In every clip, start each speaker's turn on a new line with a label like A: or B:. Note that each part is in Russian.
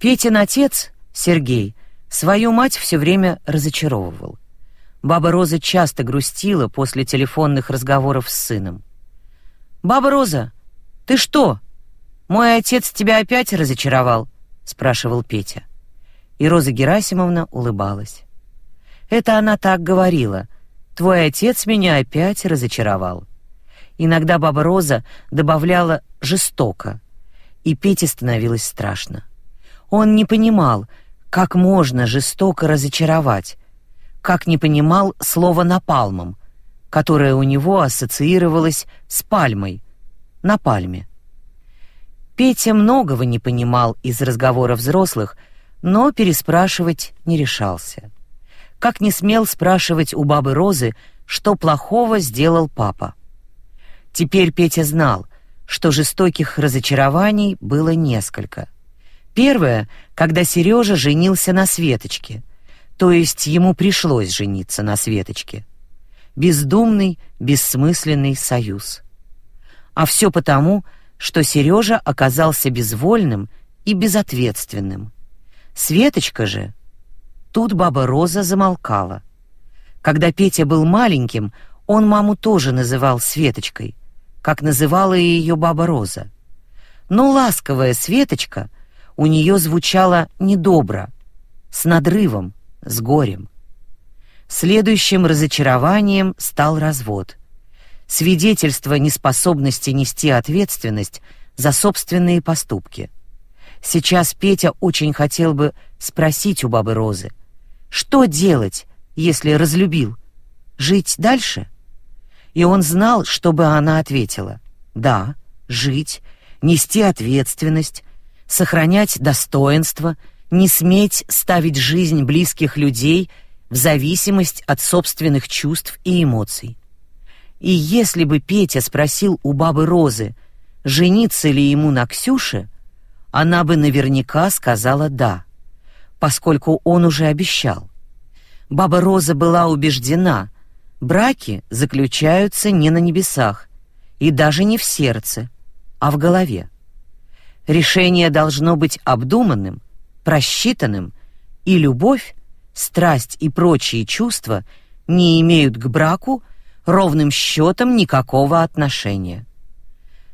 A: Петин отец, Сергей, свою мать все время разочаровывал. Баба Роза часто грустила после телефонных разговоров с сыном. «Баба Роза, ты что? Мой отец тебя опять разочаровал?» — спрашивал Петя. И Роза Герасимовна улыбалась. Это она так говорила. «Твой отец меня опять разочаровал». Иногда баба Роза добавляла «жестоко», и Пете становилось страшно. Он не понимал, как можно жестоко разочаровать, как не понимал слова «напалмом», которое у него ассоциировалось с пальмой, на пальме. Петя многого не понимал из разговоров взрослых, но переспрашивать не решался. Как не смел спрашивать у бабы Розы, что плохого сделал папа. Теперь Петя знал, что жестоких разочарований было несколько. Первое, когда Сережа женился на Светочке, то есть ему пришлось жениться на Светочке. Бездумный, бессмысленный союз. А все потому, что Сережа оказался безвольным и безответственным. Светочка же... Тут баба Роза замолкала. Когда Петя был маленьким, он маму тоже называл Светочкой, как называла ее баба Роза. Но ласковая Светочка у нее звучала недобро, с надрывом, с горем. Следующим разочарованием стал развод. Свидетельство неспособности нести ответственность за собственные поступки. Сейчас Петя очень хотел бы спросить у бабы Розы, что делать, если разлюбил? Жить дальше? И он знал, чтобы она ответила: "Да, жить, нести ответственность, сохранять достоинство, не сметь ставить жизнь близких людей в зависимость от собственных чувств и эмоций. И если бы Петя спросил у бабы Розы, жениться ли ему на Ксюше, она бы наверняка сказала «да», поскольку он уже обещал. Баба Роза была убеждена, браки заключаются не на небесах и даже не в сердце, а в голове. Решение должно быть обдуманным, просчитанным, и любовь, страсть и прочие чувства не имеют к браку ровным счетом никакого отношения.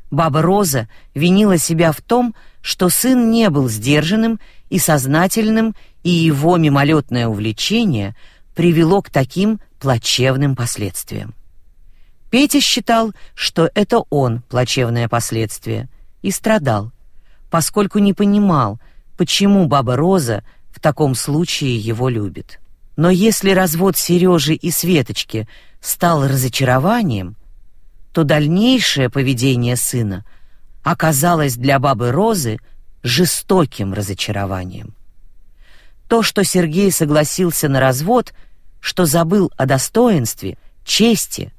A: Баба Роза винила себя в том, что сын не был сдержанным и сознательным, и его мимолетное увлечение привело к таким плачевным последствиям. Петя считал, что это он плачевное последствие, и страдал, поскольку не понимал, почему баба Роза в таком случае его любит. Но если развод Сережи и Светочки стал разочарованием, то дальнейшее поведение сына оказалось для бабы Розы жестоким разочарованием. То, что Сергей согласился на развод, что забыл о достоинстве, чести,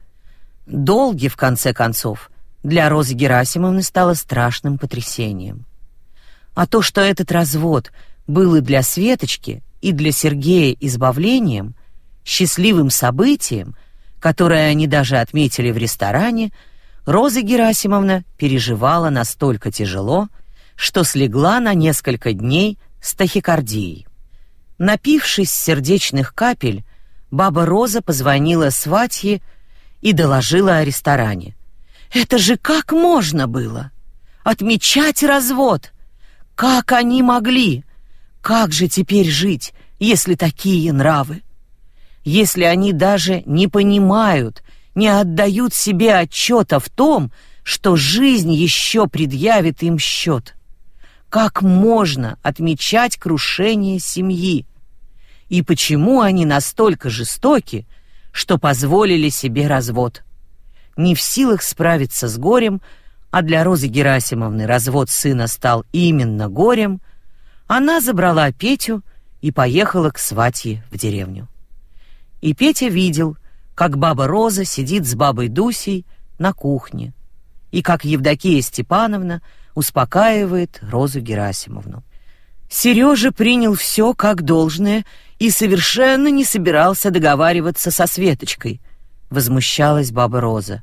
A: долге в конце концов, для Розы Герасимовны стало страшным потрясением. А то, что этот развод был и для Светочки, и для Сергея избавлением, счастливым событием, которое они даже отметили в ресторане, Роза Герасимовна переживала настолько тяжело, что слегла на несколько дней с тахикардией. Напившись сердечных капель, баба Роза позвонила сватье и доложила о ресторане. Это же как можно было отмечать развод? Как они могли? Как же теперь жить, если такие нравы? Если они даже не понимают, не отдают себе отчета в том, что жизнь еще предъявит им счет. Как можно отмечать крушение семьи? И почему они настолько жестоки, что позволили себе развод? Не в силах справиться с горем, а для Розы Герасимовны развод сына стал именно горем, она забрала Петю и поехала к сватье в деревню. И Петя видел, как баба Роза сидит с бабой Дусей на кухне, и как Евдокия Степановна успокаивает Розу Герасимовну. Сережа принял все как должное и совершенно не собирался договариваться со Светочкой, возмущалась баба Роза.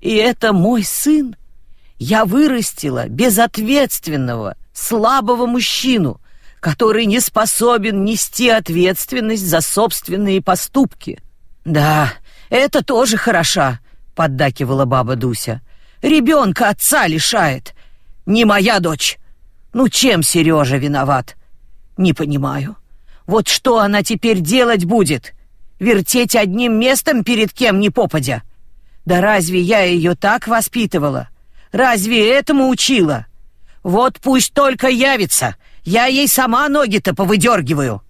A: И это мой сын. Я вырастила безответственного, слабого мужчину, который не способен нести ответственность за собственные поступки. Да, это тоже хороша, поддакивала баба Дуся. Ребенка отца лишает. Не моя дочь. Ну чем Сережа виноват? Не понимаю. Вот что она теперь делать будет? Вертеть одним местом перед кем ни попадя? Да разве я ее так воспитывала? Разве этому учила? Вот пусть только явится. Я ей сама ноги-то повыдергиваю.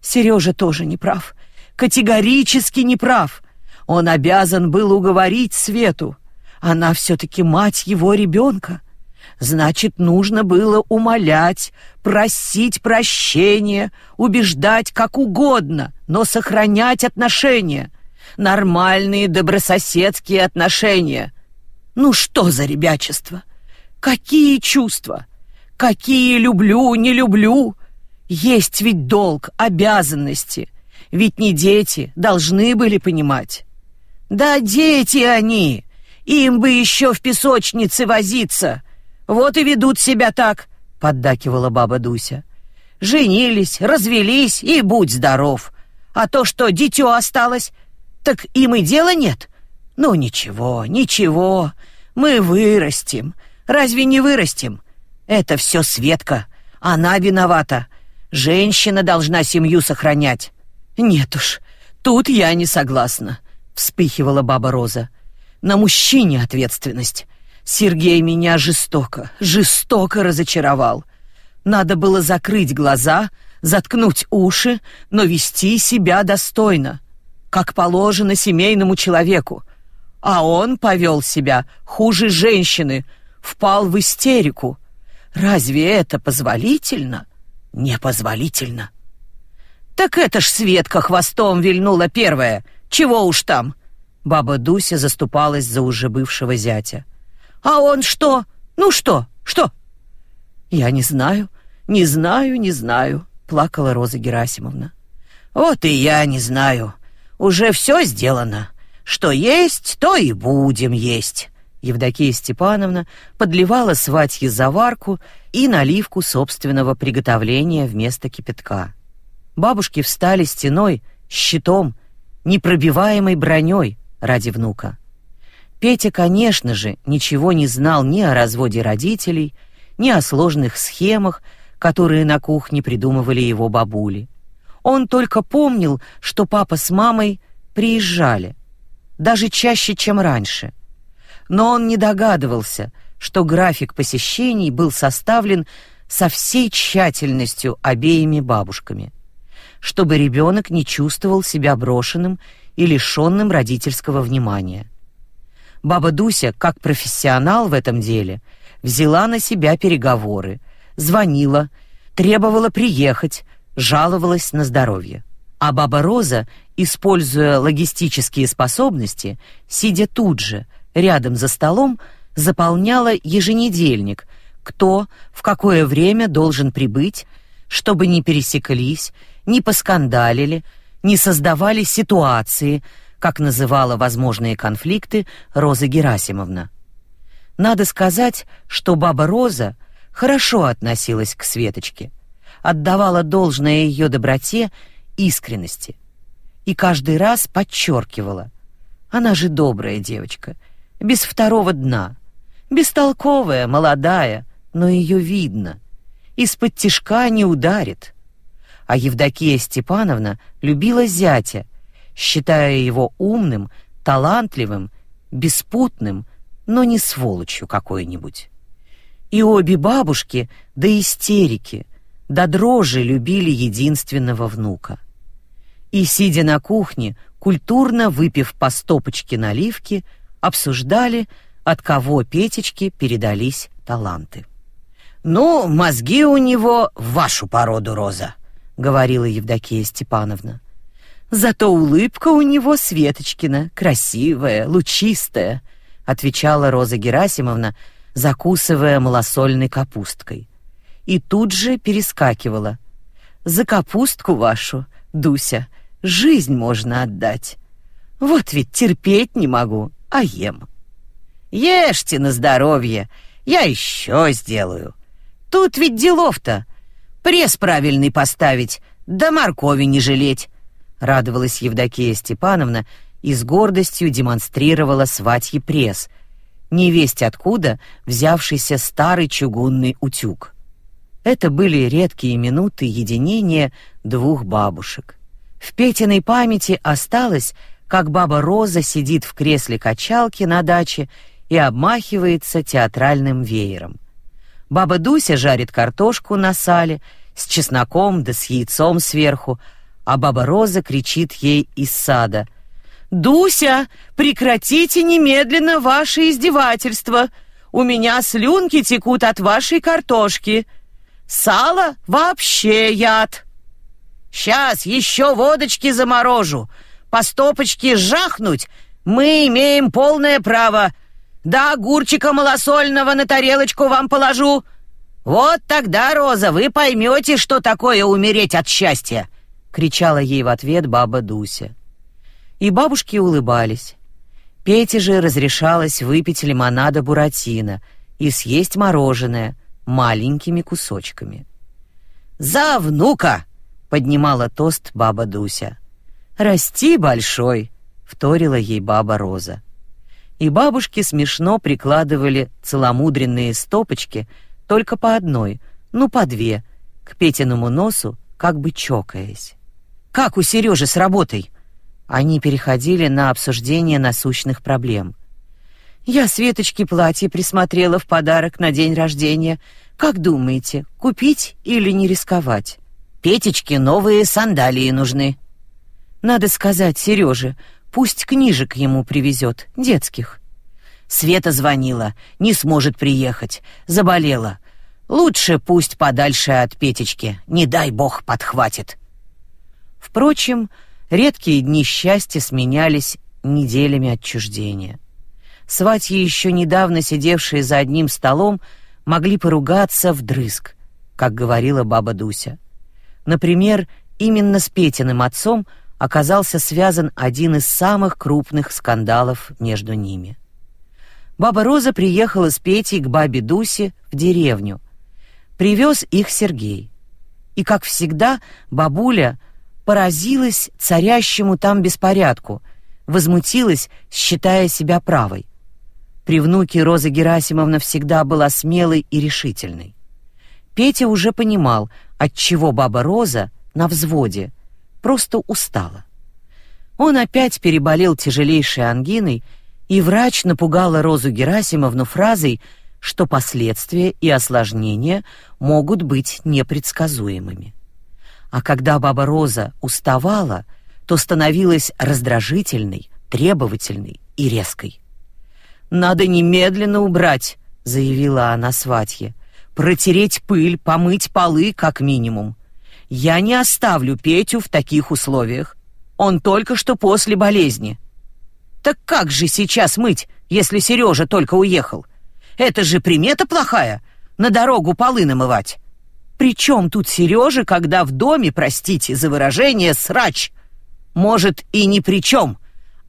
A: Сережа тоже не прав. Категорически не прав. Он обязан был уговорить Свету. Она все-таки мать его ребенка. Значит, нужно было умолять, просить прощения, убеждать как угодно, но сохранять отношения. Нормальные добрососедские отношения. Ну что за ребячество? Какие чувства? Какие люблю, не люблю? Есть ведь долг, обязанности. Ведь не дети, должны были понимать. Да дети они, им бы еще в песочнице возиться. Вот и ведут себя так, поддакивала баба Дуся. Женились, развелись и будь здоров. А то, что дитё осталось, так им и дела нет. Ну ничего, ничего, мы вырастим. Разве не вырастим? Это все Светка. Она виновата. Женщина должна семью сохранять. Нет уж, тут я не согласна, вспыхивала баба Роза. На мужчине ответственность. Сергей меня жестоко, жестоко разочаровал. Надо было закрыть глаза, заткнуть уши, но вести себя достойно, как положено семейному человеку. А он повел себя хуже женщины, впал в истерику. Разве это позволительно? Непозволительно. Так это ж Светка хвостом вильнула первая. Чего уж там? Баба Дуся заступалась за уже бывшего зятя. А он что? Ну что? Что? Я не знаю, не знаю, не знаю, плакала Роза Герасимовна. Вот и я не знаю. Уже все сделано. Что есть, то и будем есть. Евдокия Степановна подливала сватье заварку и наливку собственного приготовления вместо кипятка. Бабушки встали стеной, щитом, непробиваемой броней ради внука. Петя, конечно же, ничего не знал ни о разводе родителей, ни о сложных схемах, которые на кухне придумывали его бабули. Он только помнил, что папа с мамой приезжали, даже чаще, чем раньше. Но он не догадывался, что график посещений был составлен со всей тщательностью обеими бабушками, чтобы ребенок не чувствовал себя брошенным и лишенным родительского внимания. Баба Дуся, как профессионал в этом деле, взяла на себя переговоры, звонила, требовала приехать, жаловалась на здоровье. А баба Роза, используя логистические способности, сидя тут же, рядом за столом, заполняла еженедельник, кто в какое время должен прибыть, чтобы не пересеклись, не поскандалили, не создавали ситуации, как называла возможные конфликты Роза Герасимовна. Надо сказать, что баба Роза хорошо относилась к Светочке, отдавала должное ее доброте, искренности и каждый раз подчеркивала: она же добрая девочка, без второго дна, бестолковая, молодая, но ее видно, из-под тишка не ударит. А Евдокия Степановна любила зятя, считая его умным, талантливым, беспутным, но не сволочью какой-нибудь. И обе бабушки до истерики, до дрожи любили единственного внука. И сидя на кухне, культурно выпив по стопочке наливки, обсуждали, от кого Петечке передались таланты. «Ну, мозги у него вашу породу, Роза», — говорила Евдокия Степановна. «Зато улыбка у него Светочкина, красивая, лучистая», — отвечала Роза Герасимовна, закусывая малосольной капусткой. И тут же перескакивала. «За капустку вашу, Дуся, жизнь можно отдать. Вот ведь терпеть не могу, а ем». «Ешьте на здоровье, я еще сделаю. Тут ведь делов-то. Пресс правильный поставить, да моркови не жалеть, радовалась Евдокия Степановна и с гордостью демонстрировала сватье пресс, невесть откуда взявшийся старый чугунный утюг. Это были редкие минуты единения двух бабушек. В Петиной памяти осталось, как баба Роза сидит в кресле качалки на даче и обмахивается театральным веером. Баба Дуся жарит картошку на сале с чесноком да с яйцом сверху, а баба Роза кричит ей из сада: "Дуся, прекратите немедленно ваше издевательство! У меня слюнки текут от вашей картошки. Сало вообще яд. Сейчас еще водочки заморожу, по стопочке жахнуть. Мы имеем полное право. Да огурчика малосольного на тарелочку вам положу. Вот тогда, Роза, вы поймете, что такое умереть от счастья!» — кричала ей в ответ баба Дуся. И бабушки улыбались. Пете же разрешалось выпить лимонада буратино и съесть мороженое маленькими кусочками. «За внука!» — поднимала тост баба Дуся. «Расти большой!» — вторила ей баба Роза и бабушки смешно прикладывали целомудренные стопочки только по одной, ну по две, к Петиному носу, как бы чокаясь. «Как у Сережи с работой?» Они переходили на обсуждение насущных проблем. «Я Светочке платье присмотрела в подарок на день рождения. Как думаете, купить или не рисковать?» «Петечке новые сандалии нужны». «Надо сказать Сереже, Пусть книжек ему привезет, детских. Света звонила, не сможет приехать, заболела. Лучше пусть подальше от Петечки, не дай бог подхватит. Впрочем, редкие дни счастья сменялись неделями отчуждения. Сватьи, еще недавно сидевшие за одним столом, могли поругаться вдрызг, как говорила баба Дуся. Например, именно с Петиным отцом – оказался связан один из самых крупных скандалов между ними. Баба Роза приехала с Петей к бабе Дусе в деревню. Привез их Сергей. И, как всегда, бабуля поразилась царящему там беспорядку, возмутилась, считая себя правой. При внуке Роза Герасимовна всегда была смелой и решительной. Петя уже понимал, от чего баба Роза на взводе — просто устала. Он опять переболел тяжелейшей ангиной, и врач напугала Розу Герасимовну фразой, что последствия и осложнения могут быть непредсказуемыми. А когда баба Роза уставала, то становилась раздражительной, требовательной и резкой. «Надо немедленно убрать», — заявила она сватье, «протереть пыль, помыть полы как минимум. Я не оставлю Петю в таких условиях. Он только что после болезни. Так как же сейчас мыть, если Сережа только уехал? Это же примета плохая — на дорогу полы намывать. Причем тут Сережа, когда в доме, простите за выражение, срач? Может, и ни при чем.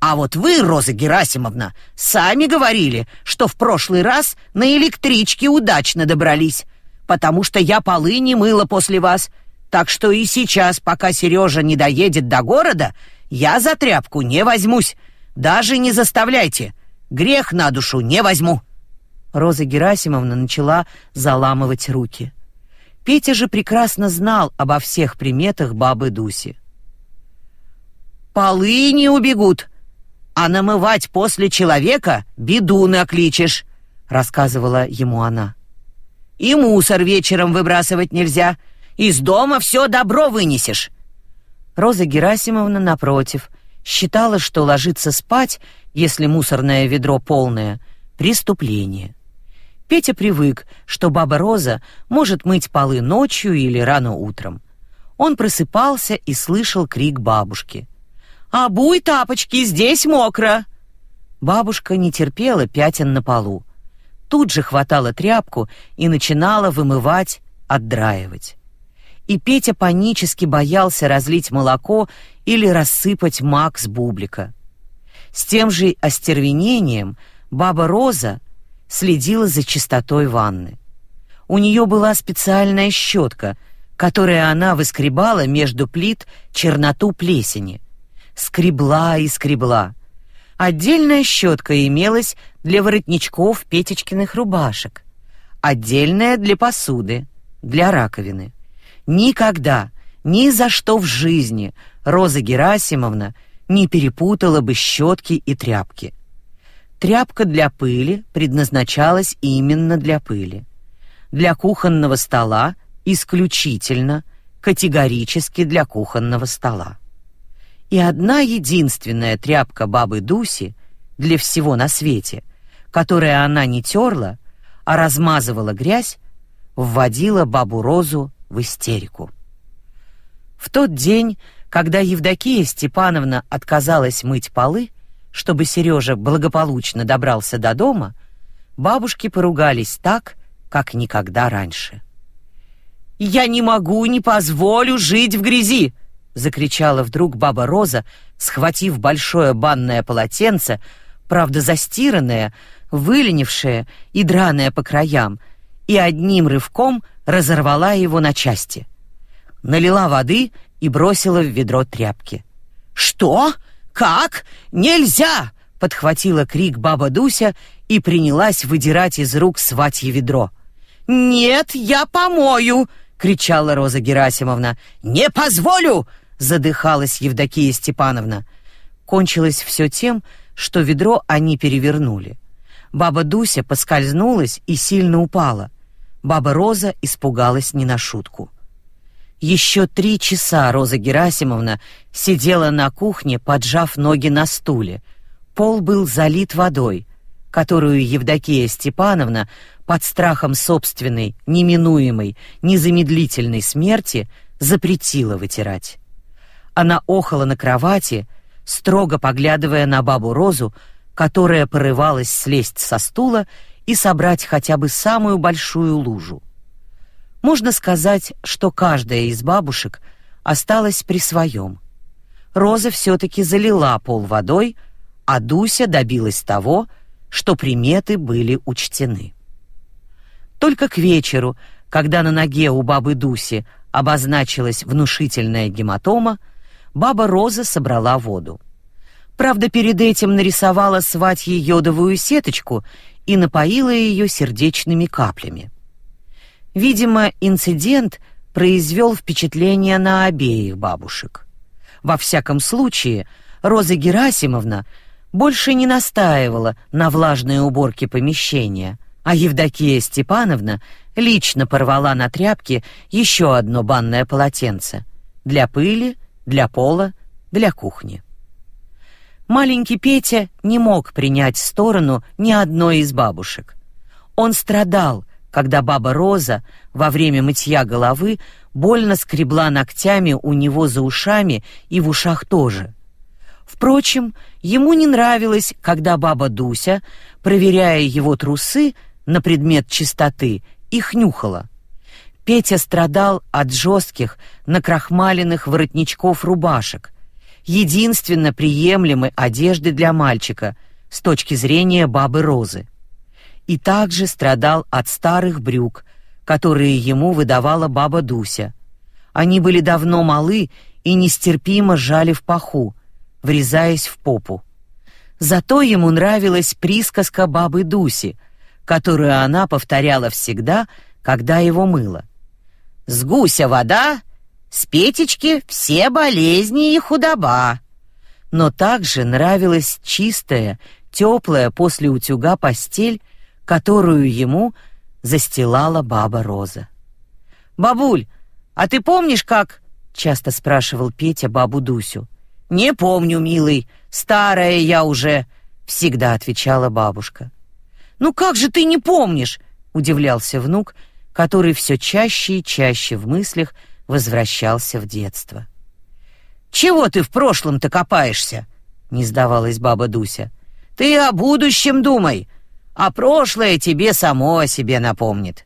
A: А вот вы, Роза Герасимовна, сами говорили, что в прошлый раз на электричке удачно добрались, потому что я полы не мыла после вас — так что и сейчас, пока Сережа не доедет до города, я за тряпку не возьмусь. Даже не заставляйте. Грех на душу не возьму. Роза Герасимовна начала заламывать руки. Петя же прекрасно знал обо всех приметах бабы Дуси. Полы не убегут, а намывать после человека беду накличешь, рассказывала ему она. И мусор вечером выбрасывать нельзя. Из дома все добро вынесешь. Роза Герасимовна, напротив, считала, что ложиться спать, если мусорное ведро полное, преступление. Петя привык, что баба Роза может мыть полы ночью или рано утром. Он просыпался и слышал крик бабушки. «Обуй тапочки, здесь мокро!» Бабушка не терпела пятен на полу. Тут же хватала тряпку и начинала вымывать, отдраивать и Петя панически боялся разлить молоко или рассыпать мак с бублика. С тем же остервенением баба Роза следила за чистотой ванны. У нее была специальная щетка, которой она выскребала между плит черноту плесени. Скребла и скребла. Отдельная щетка имелась для воротничков Петечкиных рубашек, отдельная для посуды, для раковины. Никогда, ни за что в жизни Роза Герасимовна не перепутала бы щетки и тряпки. Тряпка для пыли предназначалась именно для пыли. Для кухонного стола исключительно, категорически для кухонного стола. И одна единственная тряпка бабы Дуси для всего на свете, которая она не терла, а размазывала грязь, вводила бабу Розу в истерику. В тот день, когда Евдокия Степановна отказалась мыть полы, чтобы Сережа благополучно добрался до дома, бабушки поругались так, как никогда раньше. «Я не могу, не позволю жить в грязи!» — закричала вдруг баба Роза, схватив большое банное полотенце, правда застиранное, выленившее и драное по краям, и одним рывком разорвала его на части. Налила воды и бросила в ведро тряпки. «Что? Как? Нельзя!» — подхватила крик баба Дуся и принялась выдирать из рук сватье ведро. «Нет, я помою!» — кричала Роза Герасимовна. «Не позволю!» — задыхалась Евдокия Степановна. Кончилось все тем, что ведро они перевернули. Баба Дуся поскользнулась и сильно упала. Баба Роза испугалась не на шутку. Еще три часа Роза Герасимовна сидела на кухне, поджав ноги на стуле. Пол был залит водой, которую Евдокия Степановна под страхом собственной, неминуемой, незамедлительной смерти запретила вытирать. Она охала на кровати, строго поглядывая на бабу Розу, которая порывалась слезть со стула и собрать хотя бы самую большую лужу. Можно сказать, что каждая из бабушек осталась при своем. Роза все-таки залила пол водой, а Дуся добилась того, что приметы были учтены. Только к вечеру, когда на ноге у бабы Дуси обозначилась внушительная гематома, баба Роза собрала воду. Правда, перед этим нарисовала сватье йодовую сеточку и напоила ее сердечными каплями. Видимо, инцидент произвел впечатление на обеих бабушек. Во всяком случае, Роза Герасимовна больше не настаивала на влажной уборке помещения, а Евдокия Степановна лично порвала на тряпке еще одно банное полотенце для пыли, для пола, для кухни. Маленький Петя не мог принять сторону ни одной из бабушек. Он страдал, когда баба Роза во время мытья головы больно скребла ногтями у него за ушами и в ушах тоже. Впрочем, ему не нравилось, когда баба Дуся, проверяя его трусы на предмет чистоты, их нюхала. Петя страдал от жестких, накрахмаленных воротничков рубашек, единственно приемлемой одежды для мальчика с точки зрения бабы Розы и также страдал от старых брюк, которые ему выдавала баба Дуся. Они были давно малы и нестерпимо жали в паху, врезаясь в попу. Зато ему нравилась присказка бабы Дуси, которую она повторяла всегда, когда его мыла. «С гуся вода, с петечки все болезни и худоба». Но также нравилась чистая, теплая после утюга постель которую ему застилала баба Роза. «Бабуль, а ты помнишь, как...» — часто спрашивал Петя бабу Дусю. «Не помню, милый, старая я уже», — всегда отвечала бабушка. «Ну как же ты не помнишь?» — удивлялся внук, который все чаще и чаще в мыслях возвращался в детство. «Чего ты в прошлом-то копаешься?» — не сдавалась баба Дуся. «Ты о будущем думай, а прошлое тебе само о себе напомнит.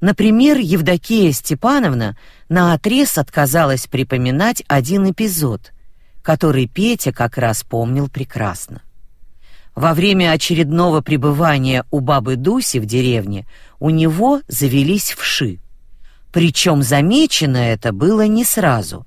A: Например, Евдокия Степановна наотрез отказалась припоминать один эпизод, который Петя как раз помнил прекрасно. Во время очередного пребывания у бабы Дуси в деревне у него завелись вши. Причем замечено это было не сразу.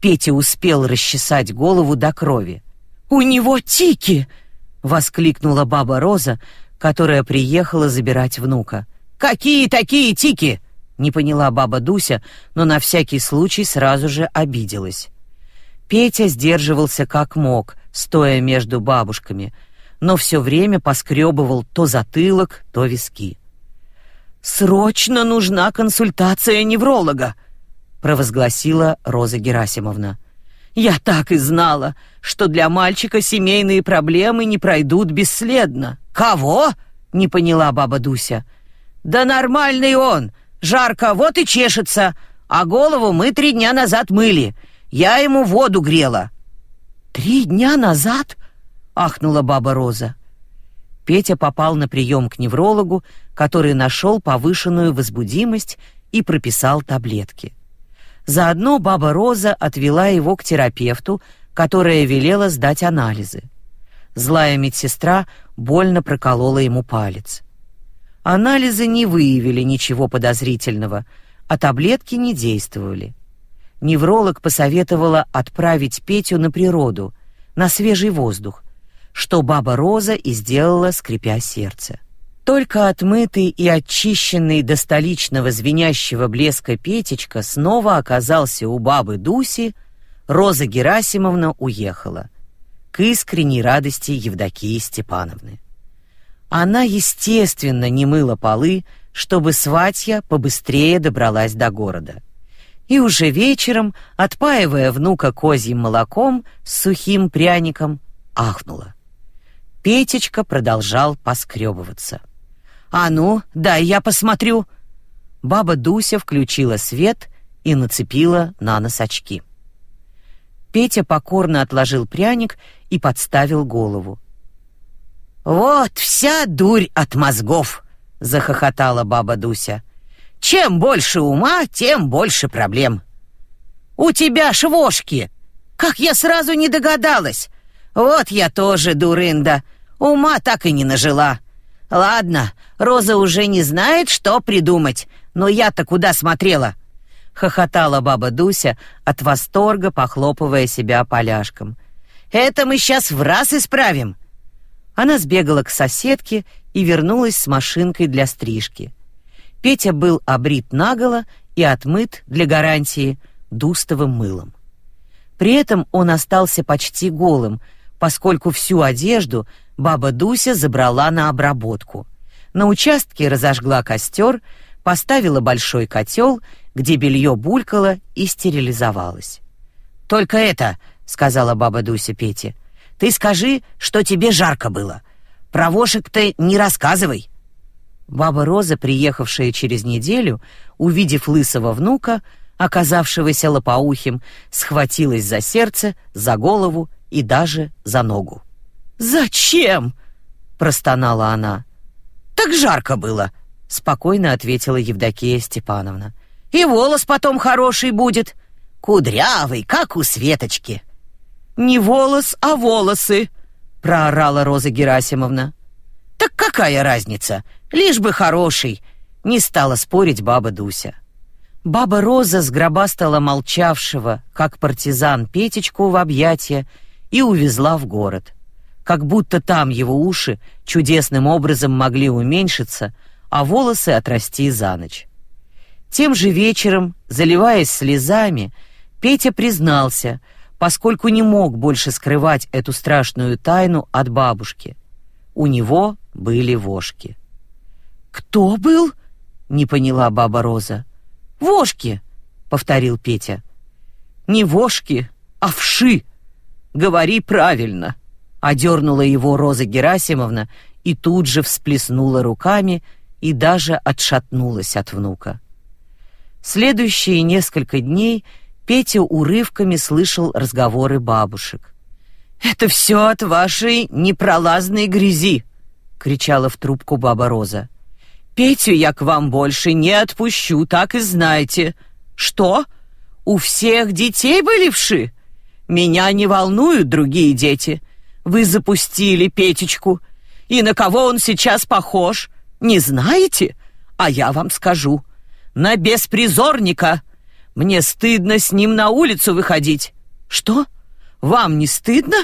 A: Петя успел расчесать голову до крови. «У него тики!» — воскликнула баба Роза, которая приехала забирать внука. «Какие такие тики?» — не поняла баба Дуся, но на всякий случай сразу же обиделась. Петя сдерживался как мог, стоя между бабушками, но все время поскребывал то затылок, то виски. Срочно нужна консультация невролога, провозгласила Роза Герасимовна. Я так и знала, что для мальчика семейные проблемы не пройдут бесследно. Кого? не поняла баба Дуся. Да нормальный он. Жарко, вот и чешется, а голову мы три дня назад мыли. Я ему воду грела. Три дня назад? Ахнула баба Роза. Петя попал на прием к неврологу, который нашел повышенную возбудимость и прописал таблетки. Заодно баба Роза отвела его к терапевту, которая велела сдать анализы. Злая медсестра больно проколола ему палец. Анализы не выявили ничего подозрительного, а таблетки не действовали. Невролог посоветовала отправить Петю на природу, на свежий воздух, что баба Роза и сделала, скрипя сердце. Только отмытый и очищенный до столичного звенящего блеска Петечка снова оказался у бабы Дуси, Роза Герасимовна уехала к искренней радости Евдокии Степановны. Она, естественно, не мыла полы, чтобы сватья побыстрее добралась до города. И уже вечером, отпаивая внука козьим молоком с сухим пряником, ахнула. Петечка продолжал поскребываться. «А ну, дай я посмотрю!» Баба Дуся включила свет и нацепила на нос очки. Петя покорно отложил пряник и подставил голову. «Вот вся дурь от мозгов!» — захохотала баба Дуся. «Чем больше ума, тем больше проблем!» «У тебя швошки! Как я сразу не догадалась! Вот я тоже дурында. Ума так и не нажила. Ладно, Роза уже не знает, что придумать. Но я-то куда смотрела? Хохотала баба Дуся от восторга, похлопывая себя поляшком. Это мы сейчас в раз исправим. Она сбегала к соседке и вернулась с машинкой для стрижки. Петя был обрит наголо и отмыт для гарантии дустовым мылом. При этом он остался почти голым, поскольку всю одежду баба Дуся забрала на обработку. На участке разожгла костер, поставила большой котел, где белье булькало и стерилизовалось. «Только это», — сказала баба Дуся Пете, — «ты скажи, что тебе жарко было. Про вошек-то не рассказывай». Баба Роза, приехавшая через неделю, увидев лысого внука, оказавшегося лопоухим, схватилась за сердце, за голову и даже за ногу. «Зачем?» — простонала она. «Так жарко было», — спокойно ответила Евдокия Степановна. «И волос потом хороший будет, кудрявый, как у Светочки». «Не волос, а волосы», — проорала Роза Герасимовна. «Так какая разница? Лишь бы хороший», — не стала спорить баба Дуся. Баба Роза сгробастала молчавшего, как партизан, Петечку в объятия и увезла в город. Как будто там его уши чудесным образом могли уменьшиться, а волосы отрасти за ночь. Тем же вечером, заливаясь слезами, Петя признался, поскольку не мог больше скрывать эту страшную тайну от бабушки. У него были вошки. «Кто был?» — не поняла баба Роза. «Вошки!» — повторил Петя. «Не вошки, а вши!» Говори правильно!» Одернула его Роза Герасимовна и тут же всплеснула руками и даже отшатнулась от внука. Следующие несколько дней Петя урывками слышал разговоры бабушек. «Это все от вашей непролазной грязи!» — кричала в трубку баба Роза. «Петю я к вам больше не отпущу, так и знайте. Что? У всех детей были вши? Меня не волнуют другие дети. Вы запустили Петечку. И на кого он сейчас похож? Не знаете? А я вам скажу. на беспризорника. Мне стыдно с ним на улицу выходить. Что? Вам не стыдно?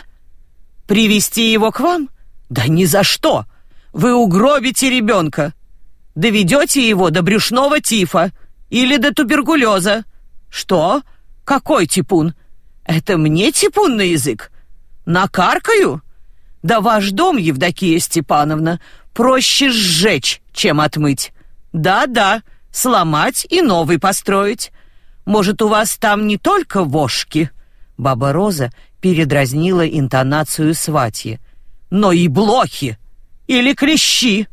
A: Привести его к вам? Да ни за что. Вы угробите ребенка. Доведете его до брюшного тифа или до туберкулеза. Что? Какой типун? Это мне типун на язык? Накаркаю? Да ваш дом, Евдокия Степановна, проще сжечь, чем отмыть. Да-да, сломать и новый построить. Может, у вас там не только вошки?» Баба Роза передразнила интонацию сватьи. «Но и блохи! Или клещи!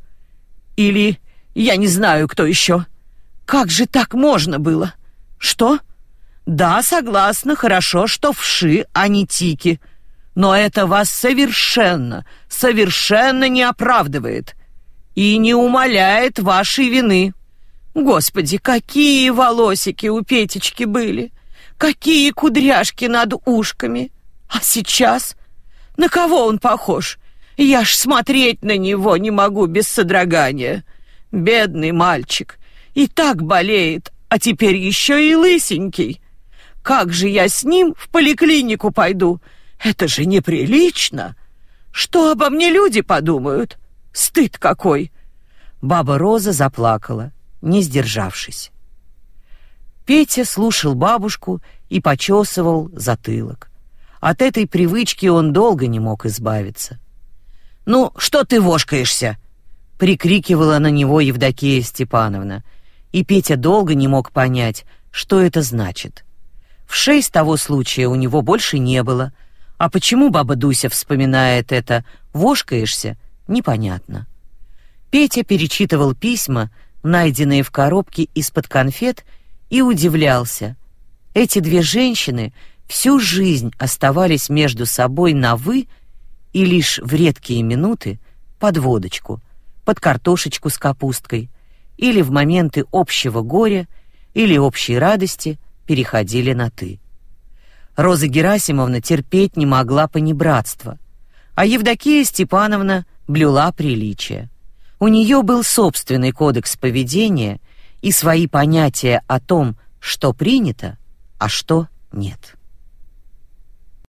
A: Или я не знаю, кто еще. Как же так можно было? Что? Да, согласна, хорошо, что вши, а не тики. Но это вас совершенно, совершенно не оправдывает и не умаляет вашей вины. Господи, какие волосики у Петечки были! Какие кудряшки над ушками! А сейчас? На кого он похож? Я ж смотреть на него не могу без содрогания. Бедный мальчик. И так болеет, а теперь еще и лысенький. Как же я с ним в поликлинику пойду? Это же неприлично. Что обо мне люди подумают? Стыд какой!» Баба Роза заплакала не сдержавшись. Петя слушал бабушку и почесывал затылок. От этой привычки он долго не мог избавиться. «Ну, что ты вошкаешься?» — прикрикивала на него Евдокия Степановна, и Петя долго не мог понять, что это значит. В шесть того случая у него больше не было, а почему баба Дуся вспоминает это «вошкаешься» — непонятно. Петя перечитывал письма, найденные в коробке из-под конфет, и удивлялся. Эти две женщины всю жизнь оставались между собой на «вы» и лишь в редкие минуты под водочку, под картошечку с капусткой или в моменты общего горя или общей радости переходили на «ты». Роза Герасимовна терпеть не могла понебратства, а Евдокия Степановна блюла приличие. У нее был собственный кодекс поведения и свои понятия о том, что принято, а что нет.